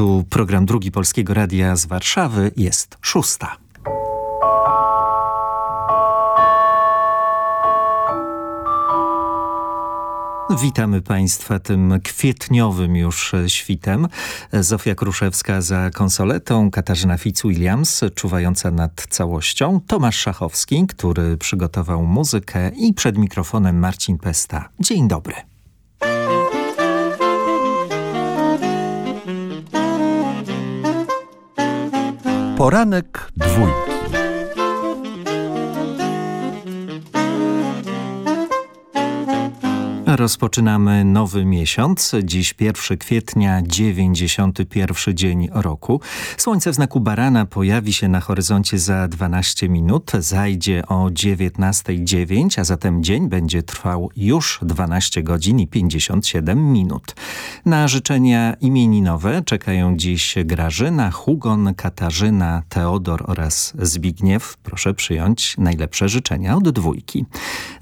Tu program Drugi Polskiego Radia z Warszawy jest szósta. Witamy Państwa tym kwietniowym już świtem. Zofia Kruszewska za konsoletą, Katarzyna Fitzwilliams czuwająca nad całością, Tomasz Szachowski, który przygotował muzykę i przed mikrofonem Marcin Pesta. Dzień dobry. Poranek dwójki. Rozpoczynamy nowy miesiąc. Dziś 1 kwietnia, 91 dzień roku. Słońce w znaku barana pojawi się na horyzoncie za 12 minut. Zajdzie o 19.09, a zatem dzień będzie trwał już 12 godzin i 57 minut. Na życzenia imieninowe czekają dziś Grażyna, Hugon, Katarzyna, Teodor oraz Zbigniew. Proszę przyjąć najlepsze życzenia od dwójki.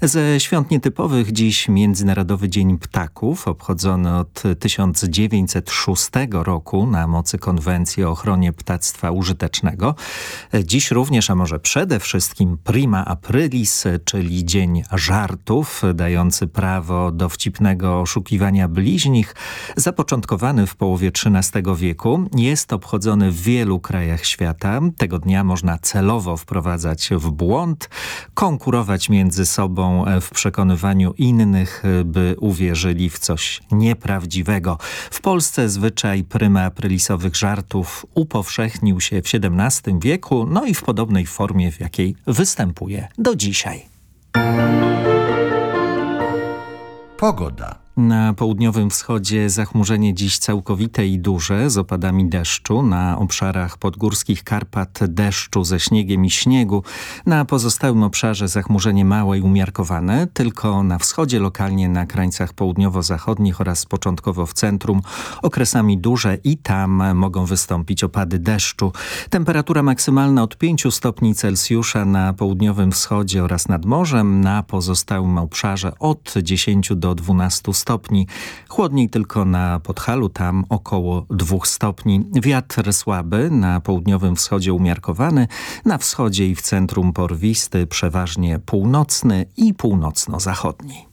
Ze świąt nietypowych dziś międzynarodowy Międzynarodowy Dzień Ptaków, obchodzony od 1906 roku na mocy Konwencji o ochronie ptactwa użytecznego. Dziś również, a może przede wszystkim Prima Aprilis, czyli Dzień Żartów, dający prawo dowcipnego oszukiwania bliźnich, zapoczątkowany w połowie XIII wieku. Jest obchodzony w wielu krajach świata. Tego dnia można celowo wprowadzać w błąd, konkurować między sobą w przekonywaniu innych, by uwierzyli w coś nieprawdziwego. W Polsce zwyczaj pryma aprilisowych żartów upowszechnił się w XVII wieku, no i w podobnej formie, w jakiej występuje do dzisiaj. Pogoda. Na południowym wschodzie zachmurzenie dziś całkowite i duże z opadami deszczu. Na obszarach podgórskich Karpat deszczu ze śniegiem i śniegu. Na pozostałym obszarze zachmurzenie małe i umiarkowane. Tylko na wschodzie lokalnie na krańcach południowo-zachodnich oraz początkowo w centrum okresami duże i tam mogą wystąpić opady deszczu. Temperatura maksymalna od 5 stopni Celsjusza na południowym wschodzie oraz nad morzem. Na pozostałym obszarze od 10 do 12 stopni stopni. Chłodniej tylko na Podhalu, tam około 2 stopni. Wiatr słaby, na południowym wschodzie umiarkowany, na wschodzie i w centrum porwisty, przeważnie północny i północno-zachodni.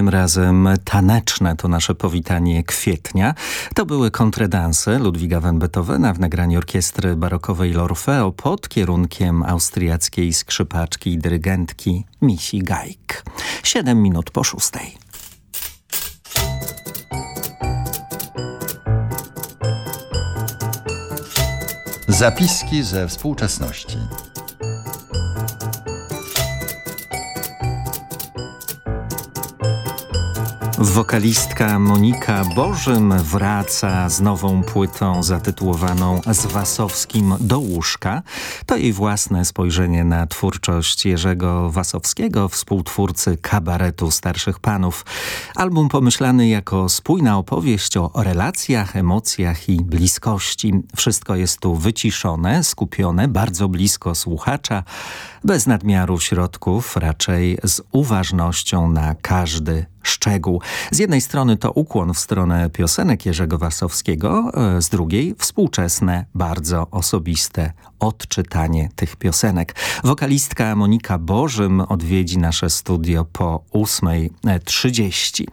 Tym razem taneczne to nasze powitanie kwietnia. To były kontredanse Ludwiga van Beethovena w nagraniu orkiestry barokowej L'Orfeo pod kierunkiem austriackiej skrzypaczki i dyrygentki Missy Geig. Siedem minut po szóstej. Zapiski ze współczesności. Wokalistka Monika Bożym wraca z nową płytą zatytułowaną Z Wasowskim do łóżka. To jej własne spojrzenie na twórczość Jerzego Wasowskiego, współtwórcy kabaretu Starszych Panów. Album pomyślany jako spójna opowieść o relacjach, emocjach i bliskości. Wszystko jest tu wyciszone, skupione, bardzo blisko słuchacza, bez nadmiaru środków, raczej z uważnością na każdy szczegół. Z jednej strony to ukłon w stronę piosenek Jerzego Wasowskiego, e, z drugiej współczesne, bardzo osobiste odczytanie tych piosenek. Wokalistka Monika Bożym odwiedzi nasze studio po 8.30.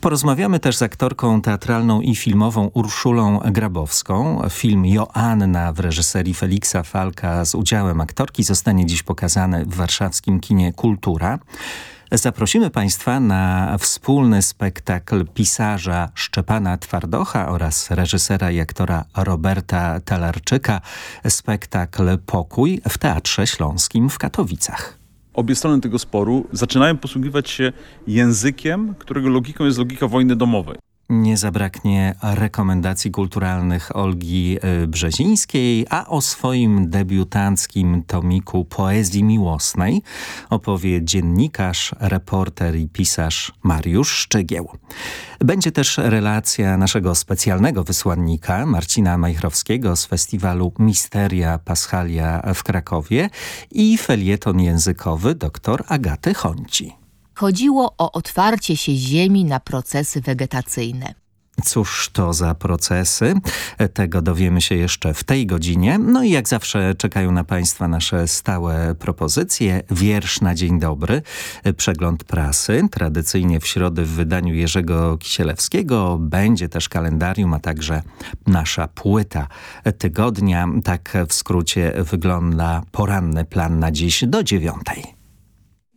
Porozmawiamy też z aktorką teatralną i filmową Urszulą Grabowską. Film Joanna w reżyserii Feliksa Falka z udziałem aktorki zostanie dziś pokazany w warszawskim kinie Kultura. Zaprosimy Państwa na wspólny spektakl pisarza Szczepana Twardocha oraz reżysera i aktora Roberta Talarczyka, spektakl Pokój w Teatrze Śląskim w Katowicach obie strony tego sporu zaczynają posługiwać się językiem, którego logiką jest logika wojny domowej. Nie zabraknie rekomendacji kulturalnych Olgi y, Brzezińskiej, a o swoim debiutanckim tomiku poezji miłosnej opowie dziennikarz, reporter i pisarz Mariusz Szczygieł. Będzie też relacja naszego specjalnego wysłannika Marcina Majchrowskiego z festiwalu Misteria Paschalia w Krakowie i felieton językowy dr Agaty Honci. Chodziło o otwarcie się ziemi na procesy wegetacyjne. Cóż to za procesy? Tego dowiemy się jeszcze w tej godzinie. No i jak zawsze czekają na Państwa nasze stałe propozycje. Wiersz na dzień dobry, przegląd prasy, tradycyjnie w środę w wydaniu Jerzego Kisielewskiego. Będzie też kalendarium, a także nasza płyta tygodnia. Tak w skrócie wygląda poranny plan na dziś do dziewiątej.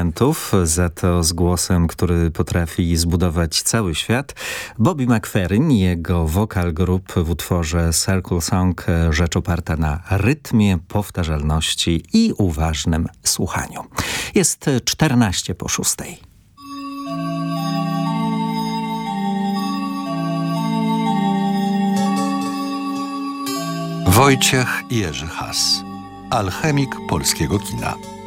instrumentów, za to z głosem, który potrafi zbudować cały świat. Bobby McFerrin i jego wokal grup w utworze Circle Song, e, rzecz oparta na rytmie, powtarzalności i uważnym słuchaniu. Jest 14 po szóstej. Wojciech Jerzy Has, alchemik polskiego kina.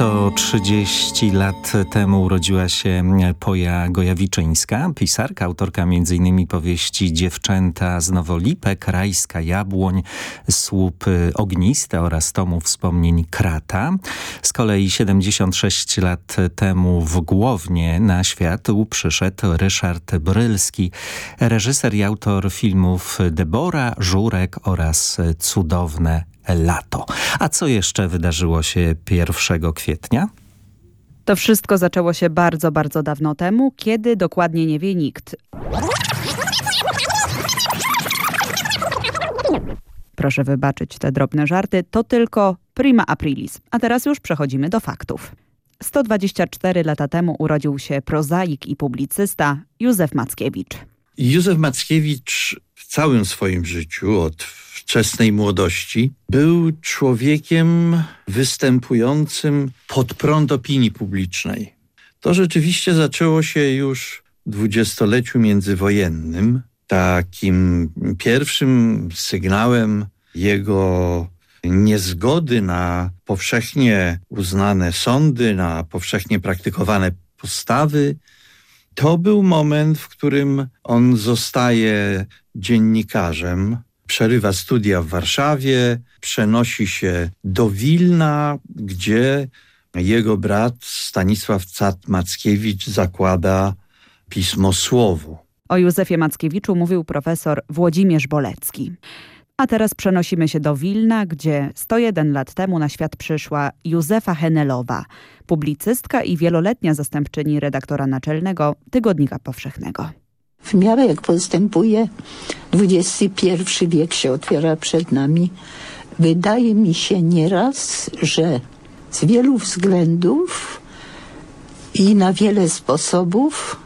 130 lat temu urodziła się Poja Gojawiczyńska, pisarka, autorka m.in. powieści Dziewczęta z Nowolipek, Rajska Jabłoń, Słupy Ogniste oraz tomu wspomnień Krata. Z kolei 76 lat temu w Głownie na świat przyszedł Ryszard Brylski, reżyser i autor filmów Debora, Żurek oraz Cudowne lato. A co jeszcze wydarzyło się 1 kwietnia? To wszystko zaczęło się bardzo, bardzo dawno temu, kiedy dokładnie nie wie nikt. Proszę wybaczyć te drobne żarty, to tylko prima aprilis. A teraz już przechodzimy do faktów. 124 lata temu urodził się prozaik i publicysta Józef Mackiewicz. Józef Mackiewicz całym swoim życiu, od wczesnej młodości, był człowiekiem występującym pod prąd opinii publicznej. To rzeczywiście zaczęło się już w dwudziestoleciu międzywojennym. Takim pierwszym sygnałem jego niezgody na powszechnie uznane sądy, na powszechnie praktykowane postawy, to był moment, w którym on zostaje dziennikarzem, przerywa studia w Warszawie, przenosi się do Wilna, gdzie jego brat Stanisław Cat-Mackiewicz zakłada pismo Słowo. O Józefie Mackiewiczu mówił profesor Włodzimierz Bolecki. A teraz przenosimy się do Wilna, gdzie 101 lat temu na świat przyszła Józefa Henelowa, publicystka i wieloletnia zastępczyni redaktora naczelnego Tygodnika Powszechnego. W miarę jak postępuje, XXI wiek się otwiera przed nami. Wydaje mi się nieraz, że z wielu względów i na wiele sposobów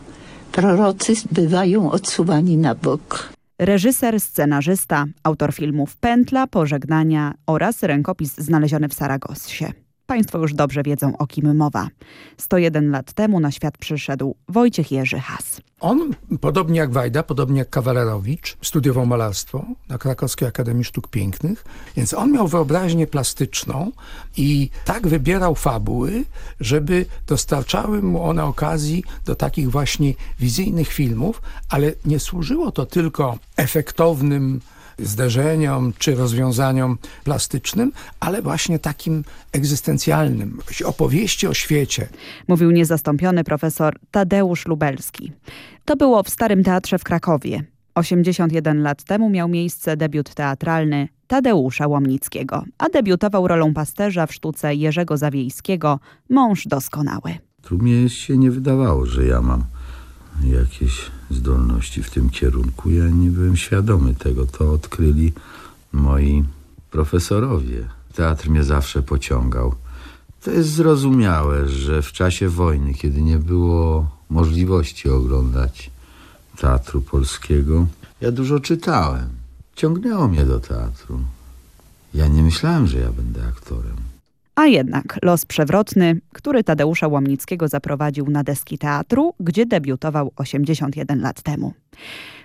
prorocy bywają odsuwani na bok. Reżyser, scenarzysta, autor filmów Pętla, Pożegnania oraz rękopis znaleziony w Saragossie. Państwo już dobrze wiedzą, o kim mowa. 101 lat temu na świat przyszedł Wojciech Jerzy Has. On, podobnie jak Wajda, podobnie jak Kawalerowicz, studiował malarstwo na Krakowskiej Akademii Sztuk Pięknych, więc on miał wyobraźnię plastyczną i tak wybierał fabuły, żeby dostarczały mu one okazji do takich właśnie wizyjnych filmów, ale nie służyło to tylko efektownym zderzeniom czy rozwiązaniom plastycznym, ale właśnie takim egzystencjalnym, opowieści o świecie. Mówił niezastąpiony profesor Tadeusz Lubelski. To było w Starym Teatrze w Krakowie. 81 lat temu miał miejsce debiut teatralny Tadeusza Łomnickiego, a debiutował rolą pasterza w sztuce Jerzego Zawiejskiego Mąż doskonały. Tu mnie się nie wydawało, że ja mam jakieś zdolności w tym kierunku. Ja nie byłem świadomy tego. To odkryli moi profesorowie. Teatr mnie zawsze pociągał. To jest zrozumiałe, że w czasie wojny, kiedy nie było możliwości oglądać teatru polskiego. Ja dużo czytałem. Ciągnęło mnie do teatru. Ja nie myślałem, że ja będę aktorem. A jednak los przewrotny, który Tadeusza Łomnickiego zaprowadził na deski teatru, gdzie debiutował 81 lat temu.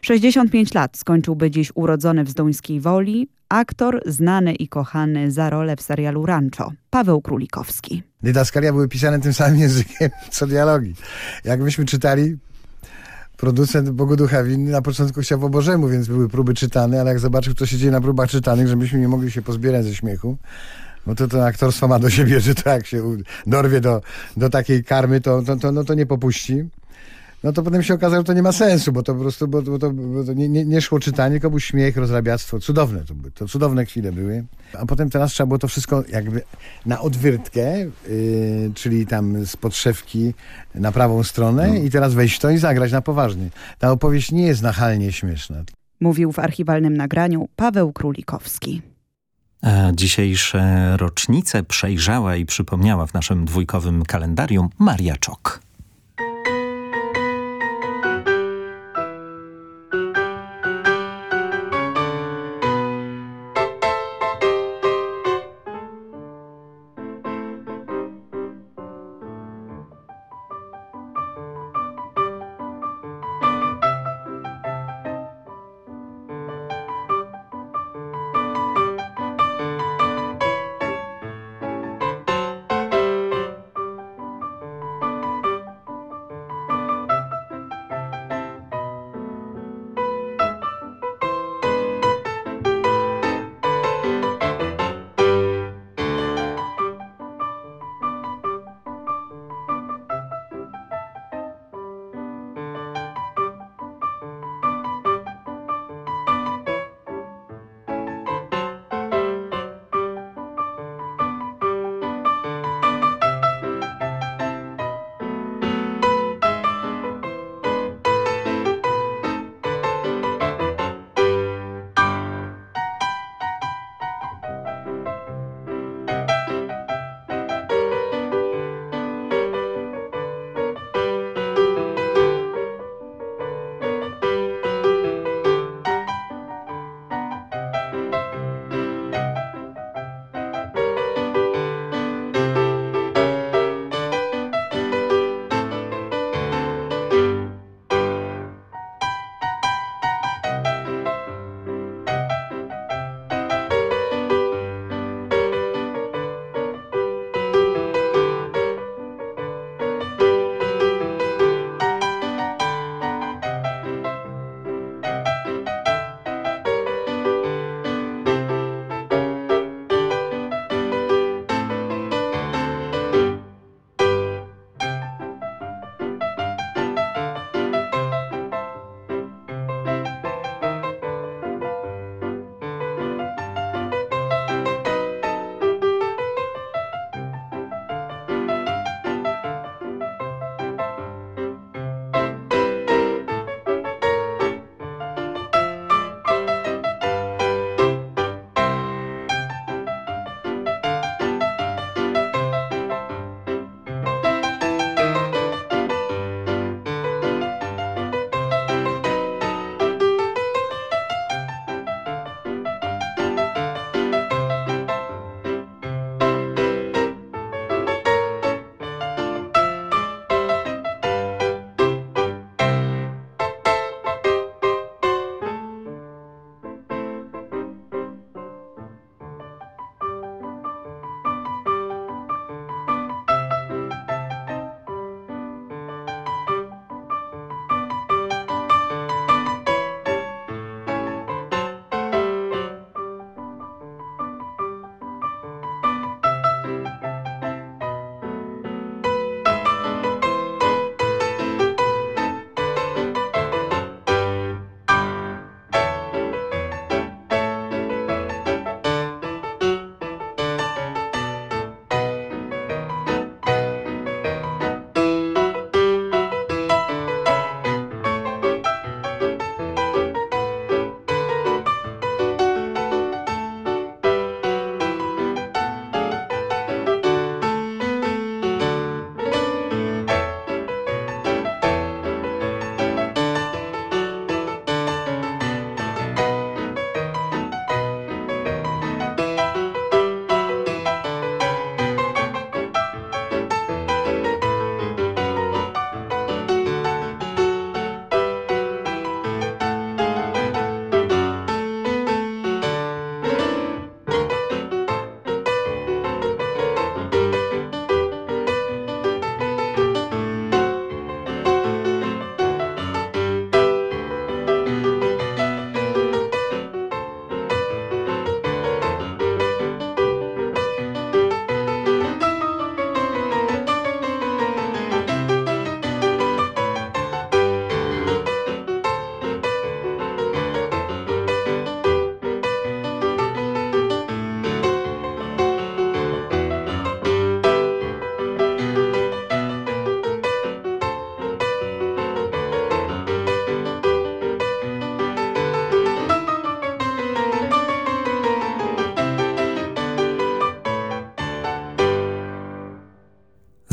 65 lat skończyłby dziś urodzony w Zduńskiej Woli aktor znany i kochany za rolę w serialu Rancho, Paweł Królikowski. Dydaskalia były pisane tym samym językiem, co dialogi. Jak myśmy czytali, producent Bogu Ducha Winny na początku chciał po Bożemu, więc były próby czytane, ale jak zobaczył, co się dzieje na próbach czytanych, że myśmy nie mogli się pozbierać ze śmiechu, no to to aktorstwo ma do siebie, że tak się dorwie do, do takiej karmy, to, to, to, no to nie popuści. No to potem się okazało, że to nie ma sensu, bo to po prostu bo, bo to, bo to nie, nie, nie szło czytanie, tylko był śmiech, rozrabiactwo. Cudowne to były, to cudowne chwile były. A potem teraz trzeba było to wszystko jakby na odwyrtkę, yy, czyli tam z podszewki na prawą stronę i teraz wejść w to i zagrać na poważnie. Ta opowieść nie jest nachalnie śmieszna. Mówił w archiwalnym nagraniu Paweł Królikowski. Dzisiejsze rocznice przejrzała i przypomniała w naszym dwójkowym kalendarium Maria Czok.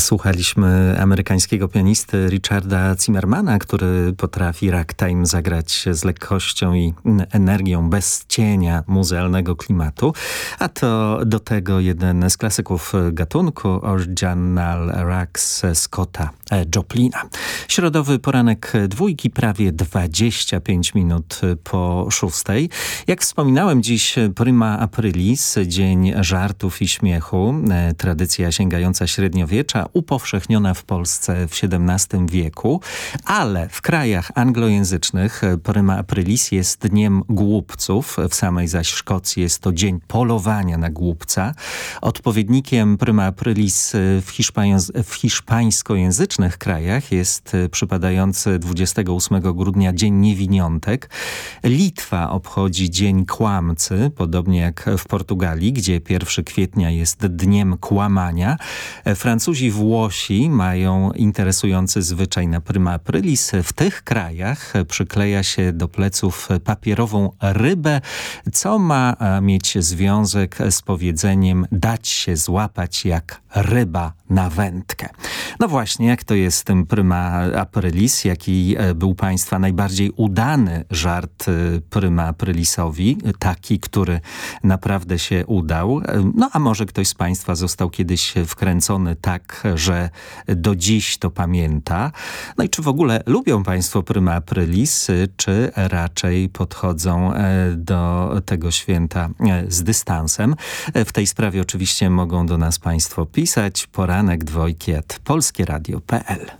Słuchaliśmy amerykańskiego pianisty Richarda Zimmermana, który potrafi ragtime zagrać z lekkością i energią bez cienia muzealnego klimatu. A to do tego jeden z klasyków gatunku Original Rags Scotta Joplina. Środowy poranek dwójki prawie 25 minut po szóstej. Jak wspominałem dziś prima aprilis, dzień żartów i śmiechu. Tradycja sięgająca średniowiecza, upowszechniona w Polsce w XVII wieku, ale w krajach anglojęzycznych prima aprilis jest dniem głupców, w samej zaś Szkocji jest to dzień polowania na głupca. Odpowiednikiem prima aprilis w, w hiszpańskojęzycznych krajach jest przypadający 28 grudnia Dzień Niewiniątek. Litwa obchodzi Dzień Kłamcy, podobnie jak w Portugalii, gdzie 1 kwietnia jest Dniem Kłamania. Francuzi Włosi mają interesujący zwyczaj na prima aprilis. W tych krajach przykleja się do pleców papierową rybę, co ma mieć związek z powiedzeniem dać się złapać jak ryba na wędkę. No właśnie, jak to jest tym prima aprilis? Jaki był Państwa najbardziej udany żart prima aprilisowi? Taki, który naprawdę się udał. No a może ktoś z Państwa został kiedyś wkręcony tak, że do dziś to pamięta. No i czy w ogóle lubią Państwo prima aprilis, czy raczej podchodzą do tego święta z dystansem? W tej sprawie oczywiście mogą do nas Państwo pisać. Poranek dwojki at polskieradio.pl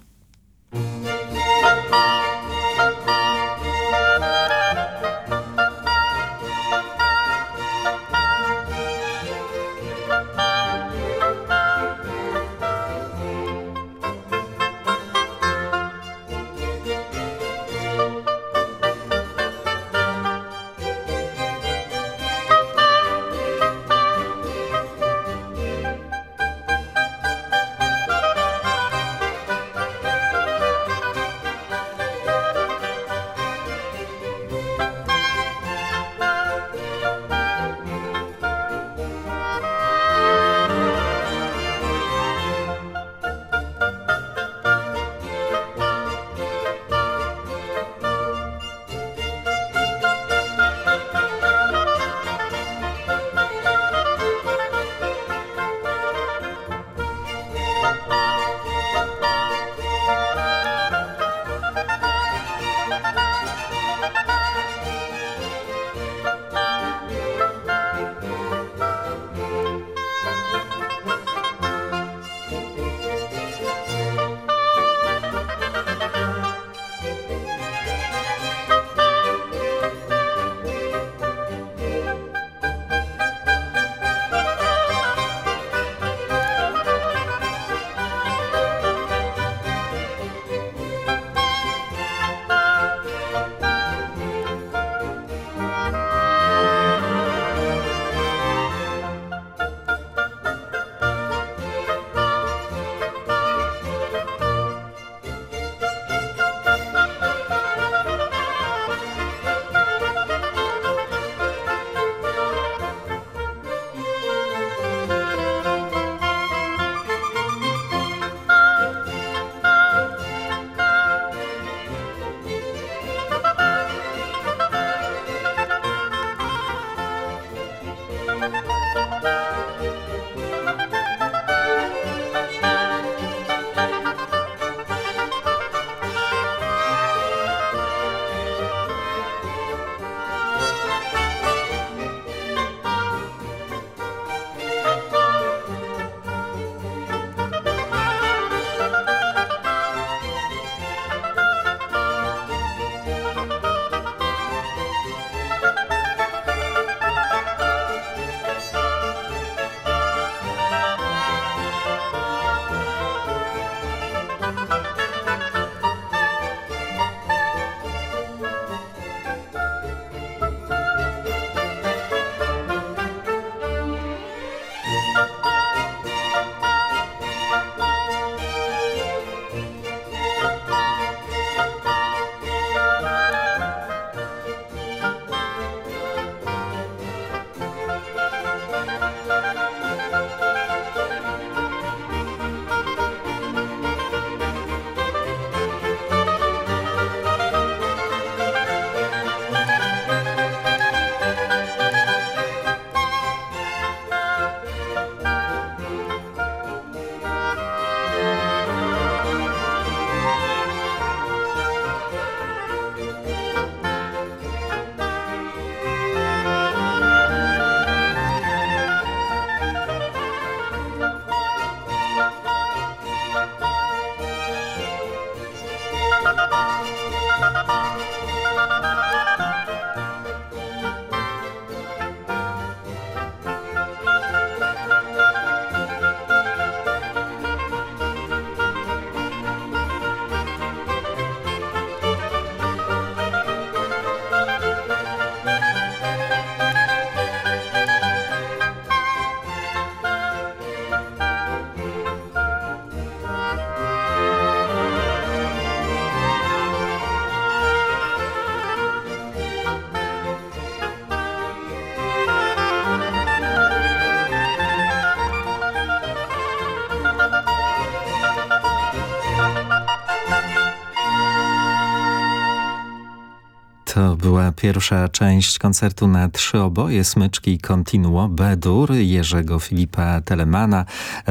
pierwsza część koncertu na trzy oboje, smyczki Continuo, Bedur Jerzego Filipa Telemana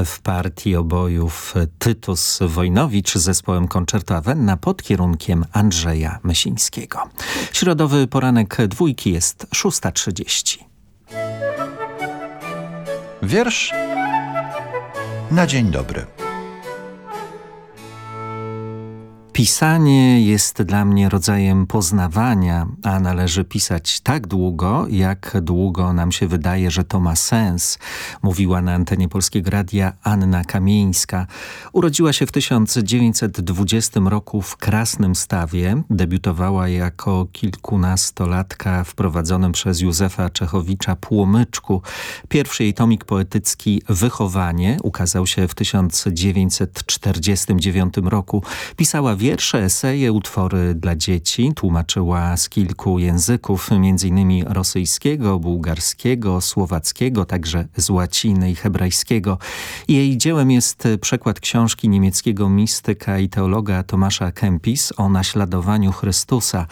w partii obojów Tytus Wojnowicz z zespołem Concerto Avenna pod kierunkiem Andrzeja Mysińskiego. Środowy poranek dwójki jest 6.30. Wiersz na dzień dobry. Pisanie jest dla mnie rodzajem poznawania, a należy pisać tak długo, jak długo nam się wydaje, że to ma sens, mówiła na antenie Polskiego Radia Anna Kamieńska. Urodziła się w 1920 roku w Krasnym Stawie. Debiutowała jako kilkunastolatka w prowadzonym przez Józefa Czechowicza Płomyczku. Pierwszy jej tomik poetycki Wychowanie ukazał się w 1949 roku. Pisała wiersze, eseje, utwory dla dzieci. Tłumaczyła z kilku języków, m.in. rosyjskiego, bułgarskiego, słowackiego, także z łaciny i hebrajskiego. Jej dziełem jest przekład książki niemieckiego mistyka i teologa Tomasza Kempis o naśladowaniu Chrystusa.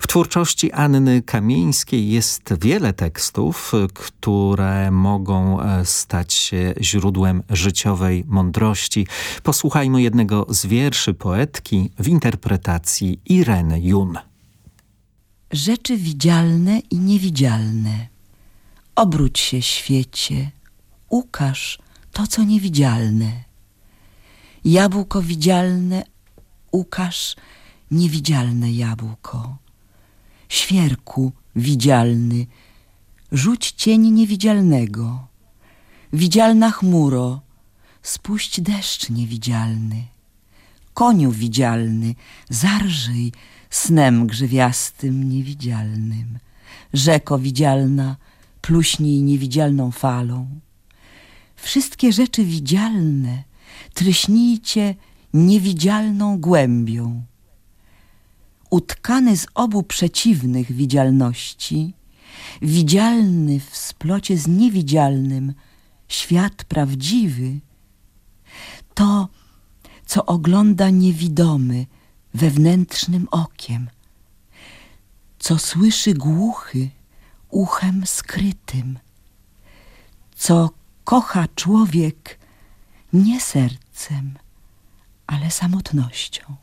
W twórczości Anny Kamieńskiej jest wiele tekstów, które mogą stać się źródłem życiowej mądrości. Posłuchajmy jednego z wierszy poetki w interpretacji Ireny Jun. Rzeczy widzialne i niewidzialne. Obróć się świecie, ukaż to, co niewidzialne. Jabłko widzialne, ukaż niewidzialne jabłko. Świerku widzialny, rzuć cień niewidzialnego. Widzialna chmuro, spuść deszcz niewidzialny. Koniu widzialny, zarżyj snem grzywiastym niewidzialnym. Rzeko widzialna, pluśnij niewidzialną falą. Wszystkie rzeczy widzialne tryśnijcie niewidzialną głębią. Utkany z obu przeciwnych widzialności, widzialny w splocie z niewidzialnym, świat prawdziwy, to, co ogląda niewidomy wewnętrznym okiem, co słyszy głuchy uchem skrytym, co kocha człowiek nie sercem, ale samotnością.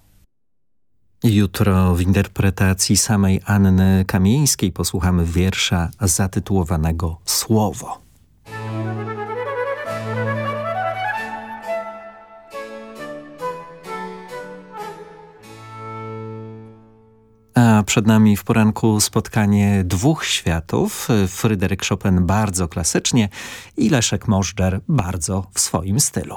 Jutro w interpretacji samej Anny Kamieńskiej posłuchamy wiersza zatytułowanego Słowo. A przed nami w poranku spotkanie dwóch światów. Fryderyk Chopin bardzo klasycznie i Leszek Możdżer bardzo w swoim stylu.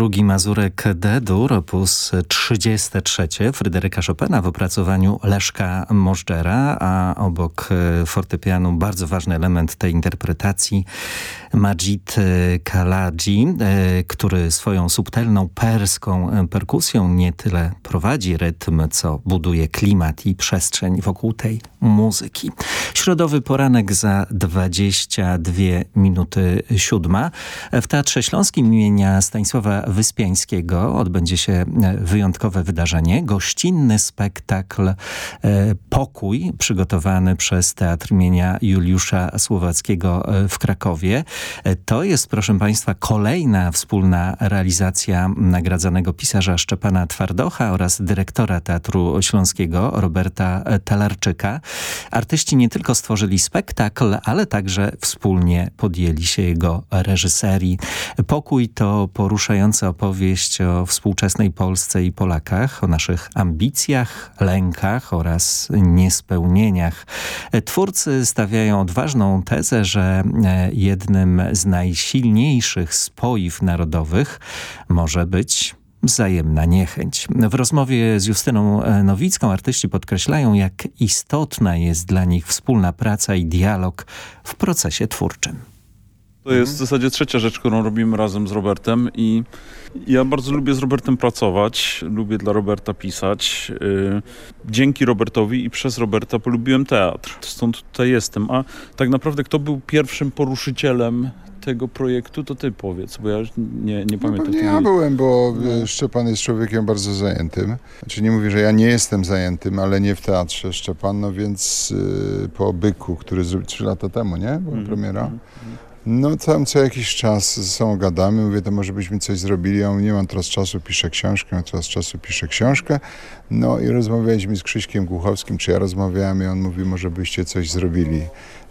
Drugi Mazurek D-dur, opus 33 Fryderyka Chopina w opracowaniu Leszka Możdżera, a obok fortepianu bardzo ważny element tej interpretacji Majid Kaladzi, który swoją subtelną perską perkusją nie tyle prowadzi rytm, co buduje klimat i przestrzeń wokół tej muzyki. Środowy poranek za 22 minuty siódma. W Teatrze Śląskim imienia Stanisława Wyspiańskiego odbędzie się wyjątkowe wydarzenie. Gościnny spektakl e, Pokój, przygotowany przez Teatr imienia Juliusza Słowackiego w Krakowie. To jest, proszę Państwa, kolejna wspólna realizacja nagradzanego pisarza Szczepana Twardocha oraz dyrektora Teatru Śląskiego Roberta Talarczyka. Artyści nie tylko stworzyli spektakl, ale także wspólnie podjęli się jego reżyserii. Pokój to poruszająca opowieść o współczesnej Polsce i Polakach, o naszych ambicjach, lękach oraz niespełnieniach. Twórcy stawiają odważną tezę, że jednym z najsilniejszych spoiw narodowych może być wzajemna niechęć. W rozmowie z Justyną Nowicką artyści podkreślają, jak istotna jest dla nich wspólna praca i dialog w procesie twórczym. To jest w zasadzie trzecia rzecz, którą robimy razem z Robertem i ja bardzo lubię z Robertem pracować, lubię dla Roberta pisać. Dzięki Robertowi i przez Roberta polubiłem teatr, stąd tutaj jestem. A tak naprawdę kto był pierwszym poruszycielem tego projektu, to ty powiedz, bo ja nie, nie pamiętam. No ja byłem, bo no. Szczepan jest człowiekiem bardzo zajętym. Znaczy nie mówię, że ja nie jestem zajętym, ale nie w teatrze Szczepan, no więc yy, po Byku, który zrobił trzy lata temu, nie? Była mm, premiera. No tam co jakiś czas ze sobą gadamy, mówię, to może byśmy coś zrobili, ja mówię, nie mam teraz czasu, piszę książkę, mam teraz czasu, piszę książkę. No i rozmawialiśmy z Krzyśkiem Głuchowskim, czy ja rozmawiałem i on mówi, może byście coś zrobili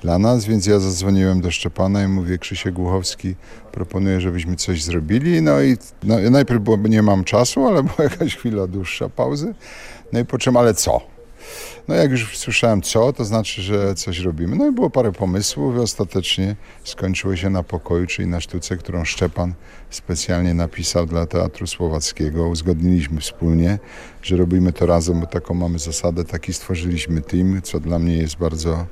dla nas, więc ja zadzwoniłem do Szczepana i mówię, Krzysiek Głuchowski proponuje, żebyśmy coś zrobili. No i no, najpierw było, nie mam czasu, ale była jakaś chwila dłuższa pauzy. No i po czym, ale co? No jak już słyszałem co, to znaczy, że coś robimy. No i było parę pomysłów i ostatecznie skończyło się na pokoju, czyli na sztuce, którą Szczepan specjalnie napisał dla Teatru Słowackiego. Uzgodniliśmy wspólnie, że robimy to razem, bo taką mamy zasadę, taki stworzyliśmy team, co dla mnie jest bardzo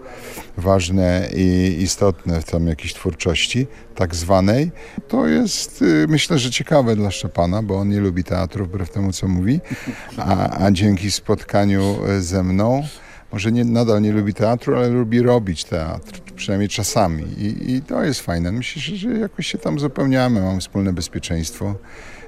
ważne i istotne w tam jakiejś twórczości tak zwanej. To jest myślę, że ciekawe dla Szczepana, bo on nie lubi teatru, wbrew temu co mówi, a, a dzięki spotkaniu ze mną może nie, nadal nie lubi teatru, ale lubi robić teatr, przynajmniej czasami. I, i to jest fajne. Myślę, że jakoś się tam zupełniamy, mamy wspólne bezpieczeństwo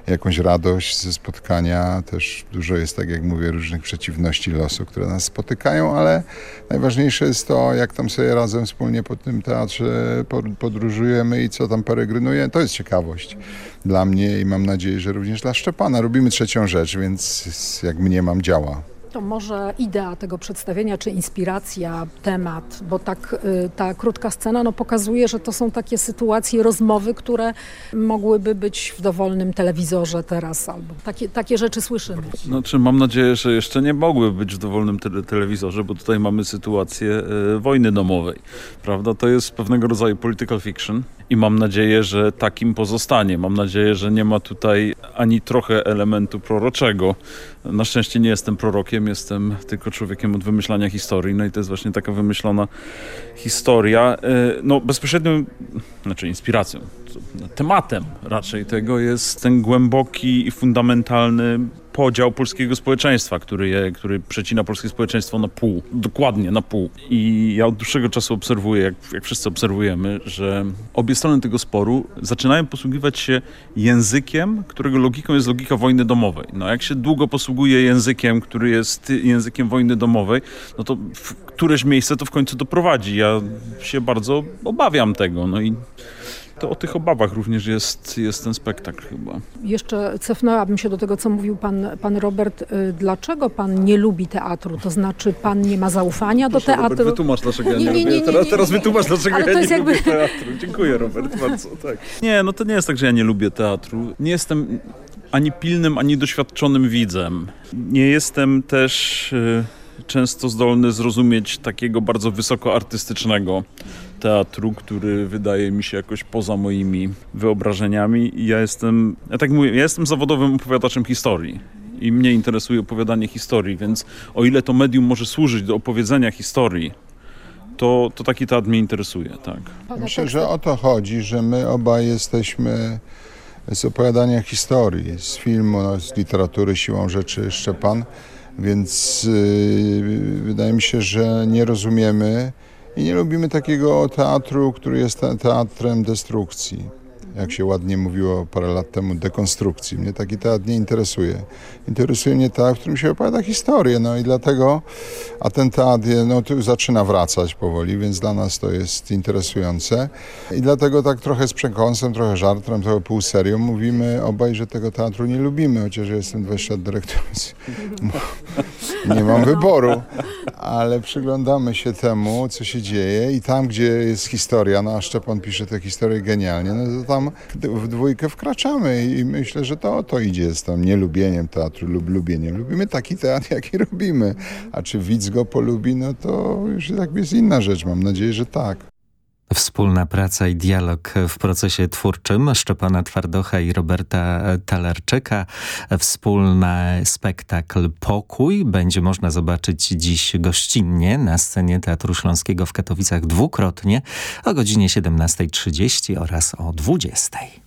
jakąś radość ze spotkania. Też dużo jest, tak jak mówię, różnych przeciwności losu, które nas spotykają, ale najważniejsze jest to, jak tam sobie razem wspólnie po tym teatrze podróżujemy i co tam peregrynuje. To jest ciekawość dla mnie i mam nadzieję, że również dla Szczepana. Robimy trzecią rzecz, więc jak mnie mam działa. To może idea tego przedstawienia, czy inspiracja, temat, bo tak y, ta krótka scena no, pokazuje, że to są takie sytuacje, rozmowy, które mogłyby być w dowolnym telewizorze teraz, albo takie, takie rzeczy słyszymy. Znaczy mam nadzieję, że jeszcze nie mogły być w dowolnym te telewizorze, bo tutaj mamy sytuację y, wojny domowej, prawda? To jest pewnego rodzaju political fiction i mam nadzieję, że takim pozostanie. Mam nadzieję, że nie ma tutaj ani trochę elementu proroczego. Na szczęście nie jestem prorokiem, jestem tylko człowiekiem od wymyślania historii. No i to jest właśnie taka wymyślona historia. E, no bezpośrednią, znaczy inspiracją, tematem raczej tego jest ten głęboki i fundamentalny podział polskiego społeczeństwa, który, je, który przecina polskie społeczeństwo na pół, dokładnie na pół. I ja od dłuższego czasu obserwuję, jak, jak wszyscy obserwujemy, że obie strony tego sporu zaczynają posługiwać się językiem, którego logiką jest logika wojny domowej. No jak się długo posługuje językiem, który jest językiem wojny domowej, no to w któreś miejsce to w końcu doprowadzi. Ja się bardzo obawiam tego. No i to o tych obawach również jest, jest ten spektakl chyba. Jeszcze cofnęłabym się do tego, co mówił pan, pan Robert. Y, dlaczego pan nie lubi teatru? To znaczy pan nie ma zaufania do teatru? Robert, wytłumacz, dlaczego ja nie, nie, nie, nie teraz, teraz wytłumacz, dlaczego ja nie jakby... lubię teatru. Dziękuję Robert bardzo. Tak. Nie, no to nie jest tak, że ja nie lubię teatru. Nie jestem ani pilnym, ani doświadczonym widzem. Nie jestem też... Y, często zdolny zrozumieć takiego bardzo wysoko artystycznego teatru, który wydaje mi się jakoś poza moimi wyobrażeniami. I ja jestem, ja tak mówię, ja jestem zawodowym opowiadaczem historii i mnie interesuje opowiadanie historii, więc o ile to medium może służyć do opowiedzenia historii, to, to taki teatr mnie interesuje, tak. Myślę, że o to chodzi, że my obaj jesteśmy z opowiadania historii, z filmu, no, z literatury siłą rzeczy Szczepan, więc yy, wydaje mi się, że nie rozumiemy i nie lubimy takiego teatru, który jest teatrem destrukcji jak się ładnie mówiło parę lat temu, dekonstrukcji. Mnie taki teatr nie interesuje. Interesuje mnie teatr, w którym się opowiada historię, no i dlatego, a ten teatr no, tu zaczyna wracać powoli, więc dla nas to jest interesujące i dlatego tak trochę z przekąsem, trochę żartem, trochę półserią mówimy obaj, że tego teatru nie lubimy, chociaż jestem 20 lat dyrektorem, nie mam wyboru, ale przyglądamy się temu, co się dzieje i tam, gdzie jest historia, no a Szczepan pisze tę historię genialnie, no to tam tam w dwójkę wkraczamy i myślę, że to o to idzie z tym nielubieniem teatru lub lubieniem. Lubimy taki teatr, jaki robimy. A czy widz go polubi, no to już jest inna rzecz. Mam nadzieję, że tak. Wspólna praca i dialog w procesie twórczym Szczepana Twardocha i Roberta Talarczyka. Wspólny spektakl Pokój będzie można zobaczyć dziś gościnnie na scenie Teatru Śląskiego w Katowicach dwukrotnie o godzinie 17.30 oraz o 20.00.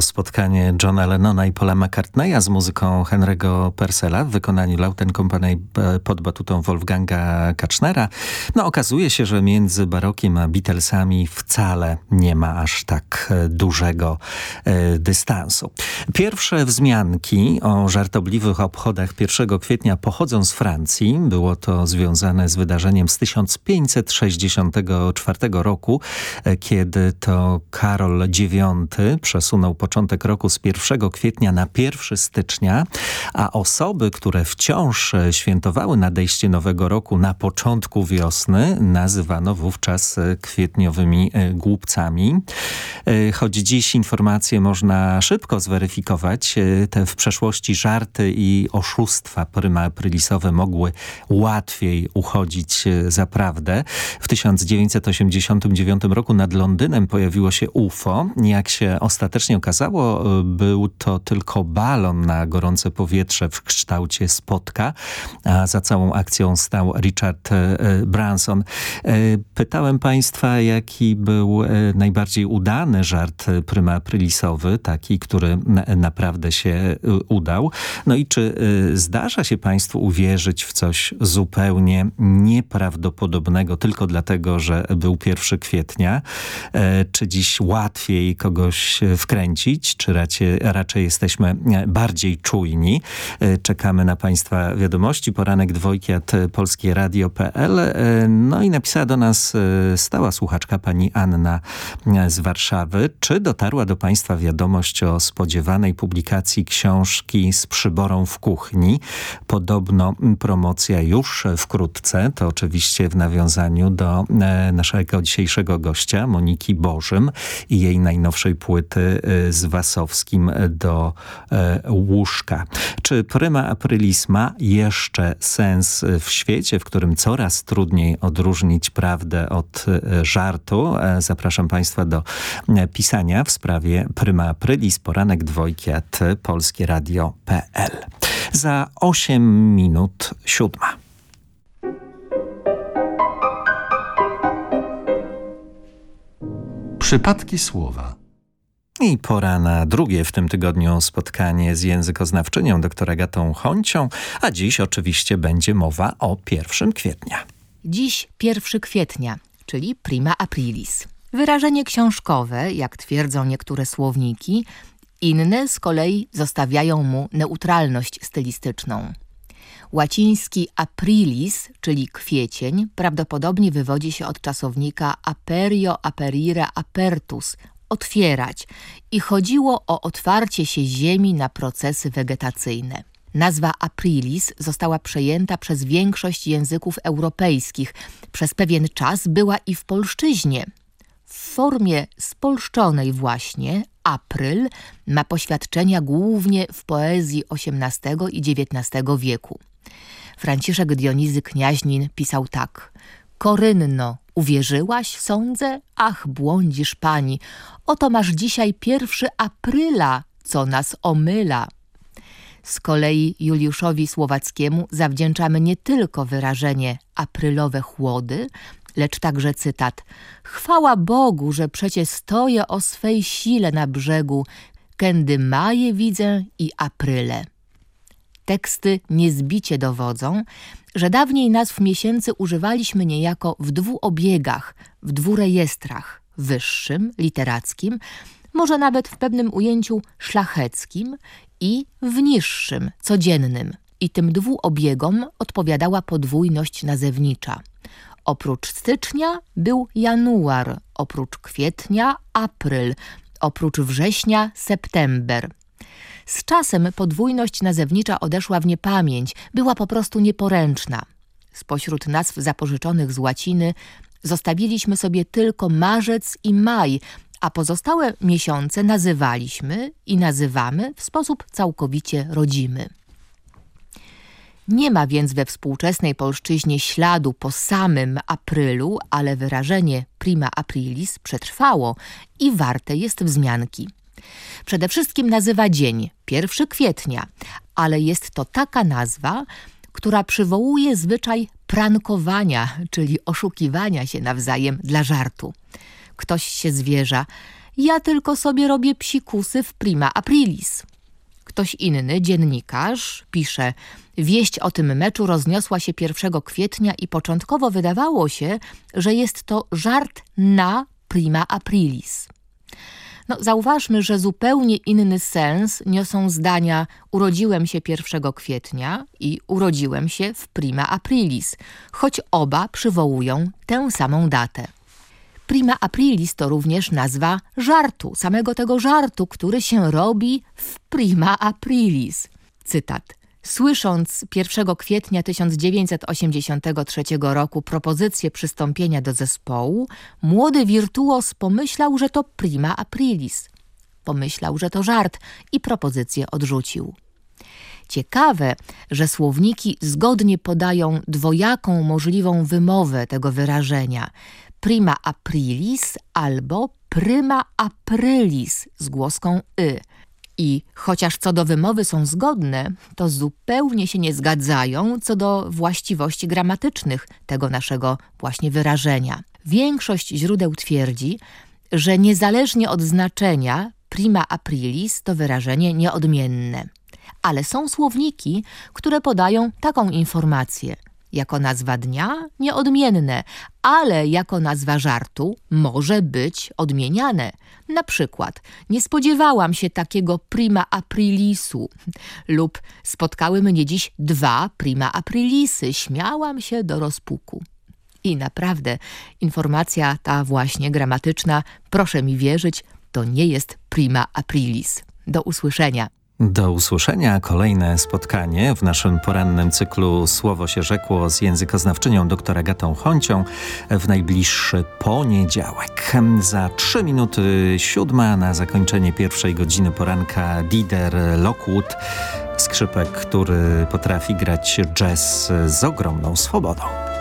spotkanie Johna Lennona i Paula McCartneya z muzyką Henry'ego Persela w wykonaniu Lauten Company e, pod batutą Wolfganga Katchnera. No okazuje się, że między barokiem a Beatlesami wcale nie ma aż tak e, dużego e, dystansu. Pierwsze wzmianki o żartobliwych obchodach 1 kwietnia pochodzą z Francji. Było to związane z wydarzeniem z 1564 roku, e, kiedy to Karol IX przesunął początek roku z 1 kwietnia na 1 stycznia, a osoby, które wciąż e, świętowały nadejście nowego roku na początku wiosny, nazywano wówczas e, kwietniowymi głupcami. Choć dziś informacje można szybko zweryfikować, te w przeszłości żarty i oszustwa pryma aprilisowe mogły łatwiej uchodzić za prawdę. W 1989 roku nad Londynem pojawiło się UFO. Jak się ostatecznie okazało, był to tylko balon na gorące powietrze w kształcie spotka, a za całą akcją stał Richard e, Branson. E, pytałem państwa, jaki był e, najbardziej udany żart pryma aprilisowy, taki, który naprawdę się udał. No i czy zdarza się państwu uwierzyć w coś zupełnie nieprawdopodobnego tylko dlatego, że był 1 kwietnia? E, czy dziś łatwiej kogoś wkręcić, czy raczej, raczej jesteśmy bardziej czujni? E, czekamy na państwa wiadomości. Poranek dwojki at polskieradio.pl e, No i napisała do nas stała słuchaczka pani Anna z Warszawy. Czy dotarła do państwa wiadomość o planowanej publikacji książki z przyborą w kuchni. Podobno promocja już wkrótce, to oczywiście w nawiązaniu do e, naszego dzisiejszego gościa, Moniki Bożym i jej najnowszej płyty e, z Wasowskim do e, łóżka. Czy pryma aprilis ma jeszcze sens w świecie, w którym coraz trudniej odróżnić prawdę od żartu? Zapraszam Państwa do pisania w sprawie pryma aprilis, poranek 2 trójkiat polskieradio.pl. Za 8 minut siódma. Przypadki słowa. I pora na drugie w tym tygodniu spotkanie z językoznawczynią dr Agatą Honcią, a dziś oczywiście będzie mowa o 1 kwietnia. Dziś 1 kwietnia, czyli prima aprilis. Wyrażenie książkowe, jak twierdzą niektóre słowniki, inne z kolei zostawiają mu neutralność stylistyczną. Łaciński aprilis, czyli kwiecień, prawdopodobnie wywodzi się od czasownika aperio aperire apertus, otwierać i chodziło o otwarcie się ziemi na procesy wegetacyjne. Nazwa aprilis została przejęta przez większość języków europejskich. Przez pewien czas była i w polszczyźnie. W formie spolszczonej właśnie Apryl ma poświadczenia głównie w poezji XVIII i XIX wieku. Franciszek Dionizy Kniaźnin pisał tak. Korynno, uwierzyłaś, sądzę? Ach, błądzisz pani. Oto masz dzisiaj pierwszy Apryla, co nas omyla. Z kolei Juliuszowi Słowackiemu zawdzięczamy nie tylko wyrażenie aprylowe chłody, lecz także cytat Chwała Bogu, że przecie stoję o swej sile na brzegu, kędy maje widzę i apryle. Teksty niezbicie dowodzą, że dawniej nazw miesięcy używaliśmy niejako w dwóch obiegach, w dwóch rejestrach, wyższym, literackim, może nawet w pewnym ujęciu szlacheckim i w niższym, codziennym. I tym dwóch obiegom odpowiadała podwójność nazewnicza. Oprócz stycznia był januar, oprócz kwietnia apryl, oprócz września september. Z czasem podwójność nazewnicza odeszła w niepamięć, była po prostu nieporęczna. Spośród nazw zapożyczonych z łaciny zostawiliśmy sobie tylko marzec i maj, a pozostałe miesiące nazywaliśmy i nazywamy w sposób całkowicie rodzimy. Nie ma więc we współczesnej polszczyźnie śladu po samym aprylu, ale wyrażenie prima aprilis przetrwało i warte jest wzmianki. Przede wszystkim nazywa dzień 1 kwietnia, ale jest to taka nazwa, która przywołuje zwyczaj prankowania, czyli oszukiwania się nawzajem dla żartu. Ktoś się zwierza, Ja tylko sobie robię psikusy w prima aprilis. Ktoś inny, dziennikarz, pisze Wieść o tym meczu rozniosła się 1 kwietnia i początkowo wydawało się, że jest to żart na prima aprilis. No, zauważmy, że zupełnie inny sens niosą zdania urodziłem się 1 kwietnia i urodziłem się w prima aprilis, choć oba przywołują tę samą datę. Prima aprilis to również nazwa żartu, samego tego żartu, który się robi w prima aprilis. Cytat. Słysząc 1 kwietnia 1983 roku propozycję przystąpienia do zespołu, młody wirtuos pomyślał, że to prima aprilis. Pomyślał, że to żart i propozycję odrzucił. Ciekawe, że słowniki zgodnie podają dwojaką możliwą wymowę tego wyrażenia prima aprilis albo prima aprilis z głoską y. I chociaż co do wymowy są zgodne, to zupełnie się nie zgadzają co do właściwości gramatycznych tego naszego właśnie wyrażenia. Większość źródeł twierdzi, że niezależnie od znaczenia prima aprilis to wyrażenie nieodmienne. Ale są słowniki, które podają taką informację. Jako nazwa dnia nieodmienne, ale jako nazwa żartu może być odmieniane. Na przykład nie spodziewałam się takiego prima aprilisu lub spotkały mnie dziś dwa prima aprilisy, śmiałam się do rozpuku. I naprawdę informacja ta właśnie gramatyczna, proszę mi wierzyć, to nie jest prima aprilis. Do usłyszenia. Do usłyszenia kolejne spotkanie w naszym porannym cyklu Słowo się rzekło z językoznawczynią dr Agatą Choncią w najbliższy poniedziałek. Za trzy minuty siódma na zakończenie pierwszej godziny poranka Dider Lockwood, skrzypek, który potrafi grać jazz z ogromną swobodą.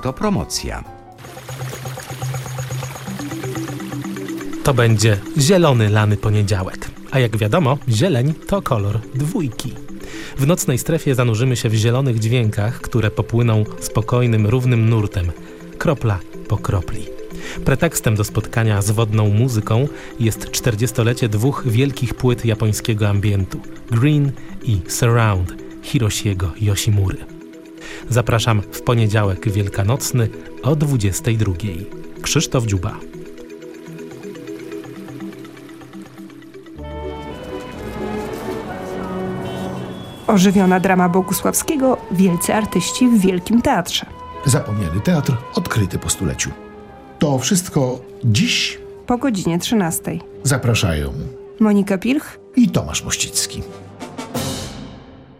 Autopromocja. To będzie zielony lany poniedziałek. A jak wiadomo, zieleń to kolor dwójki. W nocnej strefie zanurzymy się w zielonych dźwiękach, które popłyną spokojnym, równym nurtem, kropla po kropli. Pretekstem do spotkania z wodną muzyką jest 40-lecie dwóch wielkich płyt japońskiego ambientu Green i Surround Hiroshiego Yoshimury. Zapraszam poniedziałek wielkanocny o 22. Krzysztof Dziuba. Ożywiona drama Bogusławskiego, wielcy artyści w Wielkim Teatrze. Zapomniany teatr odkryty po stuleciu. To wszystko dziś po godzinie 13. Zapraszają Monika Pilch i Tomasz Mościcki.